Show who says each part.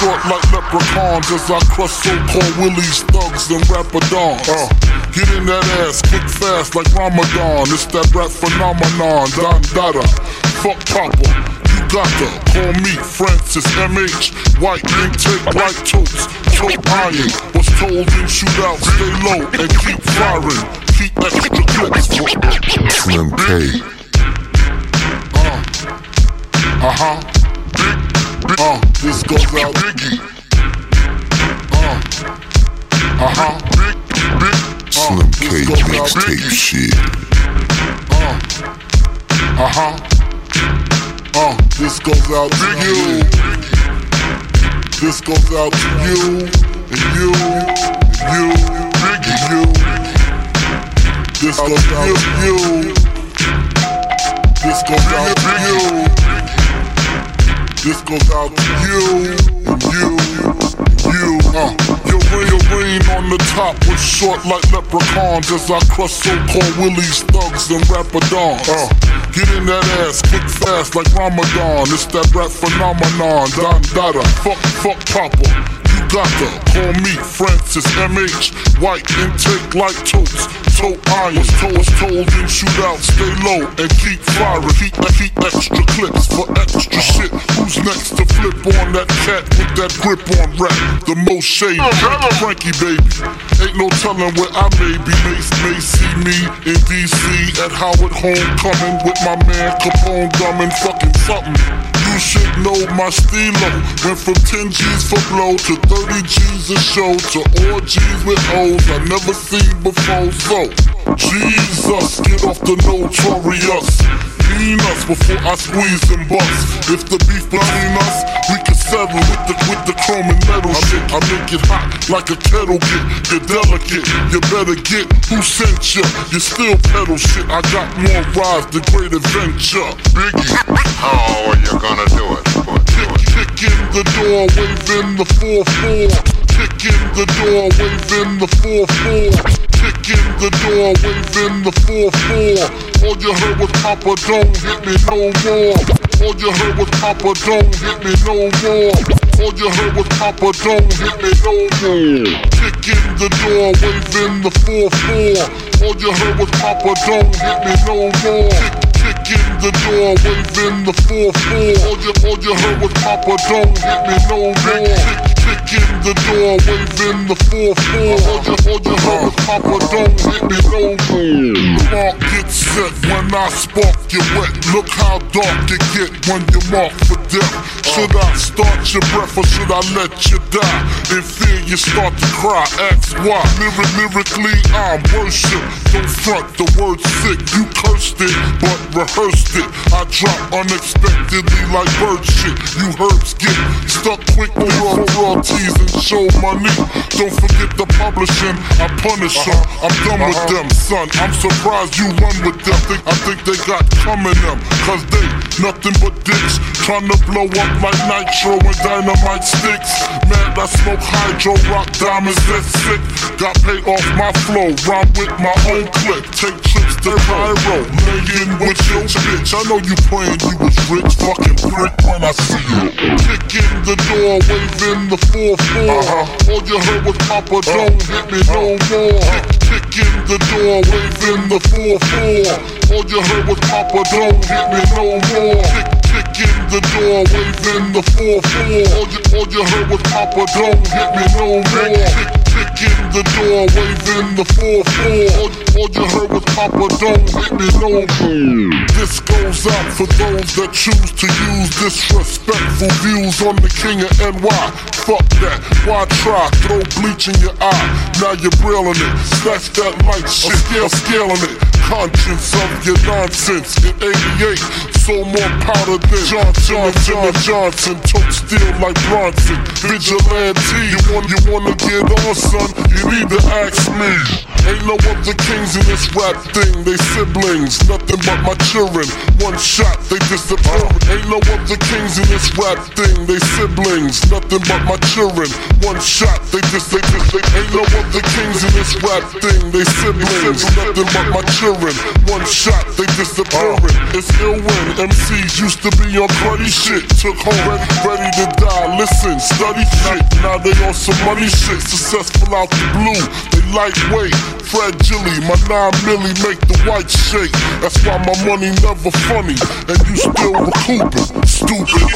Speaker 1: short like leprechauns as I crush so-called willies, thugs, and rapadons. Uh, get in that ass quick fast like Ramadan. It's that rap phenomenon, Don Dada. Fuck Papa. You got to call me Francis MH. White intake, white toast, toe iron. Was told in shootout, stay low and keep firing. Keep extra clips for
Speaker 2: Slim K.
Speaker 1: Uh, uh-huh. Uh, this goes out Biggie. Uh, uh-huh. Big, big.
Speaker 2: Slim K mixtape shit.
Speaker 1: Uh, uh-huh. Uh, this goes out to you. This goes out to you, and you, and you, and you. This goes out to you. This goes out to you, you, you. Uh, your rain on the top was short like leprechauns as I crush so-called willies, thugs, and rapadons. Uh, get in that ass quick fast like Ramadan. It's that rap phenomenon, Don Dada. Fuck, fuck Papa. You got to call me Francis MH. White intake like toast, toe iron. Was told, in shootout, stay low and keep firing. Keep, keep extra clips for extra. Who's next to flip on that cat with that grip on rap? The most shade, Frankie baby. Ain't no telling where I may be. May, may see me in DC at Howard Homecoming with my man Capone gumming fucking something. You should know my stilo. Went from 10 G's for blow to 30 G's a show to all G's with O's I never seen before. So, Jesus, get off the notorious. Us before I squeeze and bust. If the beef between us, we can settle with the with the chrome and metal shit. I make it hot like a kettle get. You're delicate, you better get who sent you. You still pedal shit. I got more rides, the great adventure. Biggie.
Speaker 3: How are you gonna do it?
Speaker 1: Kick, kick in the door, waving the 4-4. Kick in the door, waving the 4-4. Kick in the door, waving the 4-4. All you heard was Papa, don't hit me no more. All you heard was Papa, don't hit me no more. All you heard was Papa, don't hit me no more. Kick in the door, waving the 4-4. All you heard was Papa, don't hit me no more. Kick, kick in the door, waving the 4-4. All you, all you heard was Papa, don't hit me no more. The door, waving the 4-4. All you, all you heard Papa, don't hit me no more. Mark gets set when I spark you wet. Look how dark it get when you're mark for death. Should I start your breath or should I let you die? In fear you start to cry, ask why. Lyric, lyrically I'm worship. Don't front the word sick, you cursed it, but rehearsed it. I drop unexpectedly like bird shit. You herbs get stuck quick quickly on royalties and show money. Don't forget the publishing, I punish them. I'm done with them, son. I'm surprised you run with them. I think they got coming them, cause they nothing but dicks. Trying to blow up like nitro and dynamite sticks. Mad, I smoke hydro, rock diamonds, that's sick. Got paid off my flow, rhyme with my own clip. Take to Cairo, laying with your bitch. I know you praying you was rich, fucking prick when I see you. Kick in the door, waving the 4-4. Uh-huh. All you heard was Papa, don't hit me no more. Kick, kick in the door, waving the 4-4. All you heard was Papa, don't hit me no more. Kick, kick in the door, waving the 4-4. All you, all you heard was Papa, don't hit me no more. Kick, kick in the door, waving the 4-4. All, all you heard was Papa, don't hit me no more. This goes out for those that choose to use disrespectful views on the king of NY. Fuck that, why try? Throw bleach in your eye, now you're brilling it. Snatch that light shit, scale scaling it. Conscience of your nonsense in 88. So more powder than Johnson, John Johnson. Tote steel like Bronson. Vigilante, you want you wanna get on, son? You need to ask me. Ain't no other kings in this rap thing, they siblings, nothing but my children. One shot, they disappear. Ain't no other kings in this rap thing, they siblings, nothing but my children. One shot, they just they just they ain't no other kings in this rap thing, they siblings, nothing but my children. One shot, they disappearing. It's ill when MCs used to be on cruddy shit. Took home ready, ready to die. Listen, study shit. Now they on some money shit. Successful out the blue. They lightweight, fragile. My nine milli make the white shake. That's why my money never funny. And you still recouping. Stupid.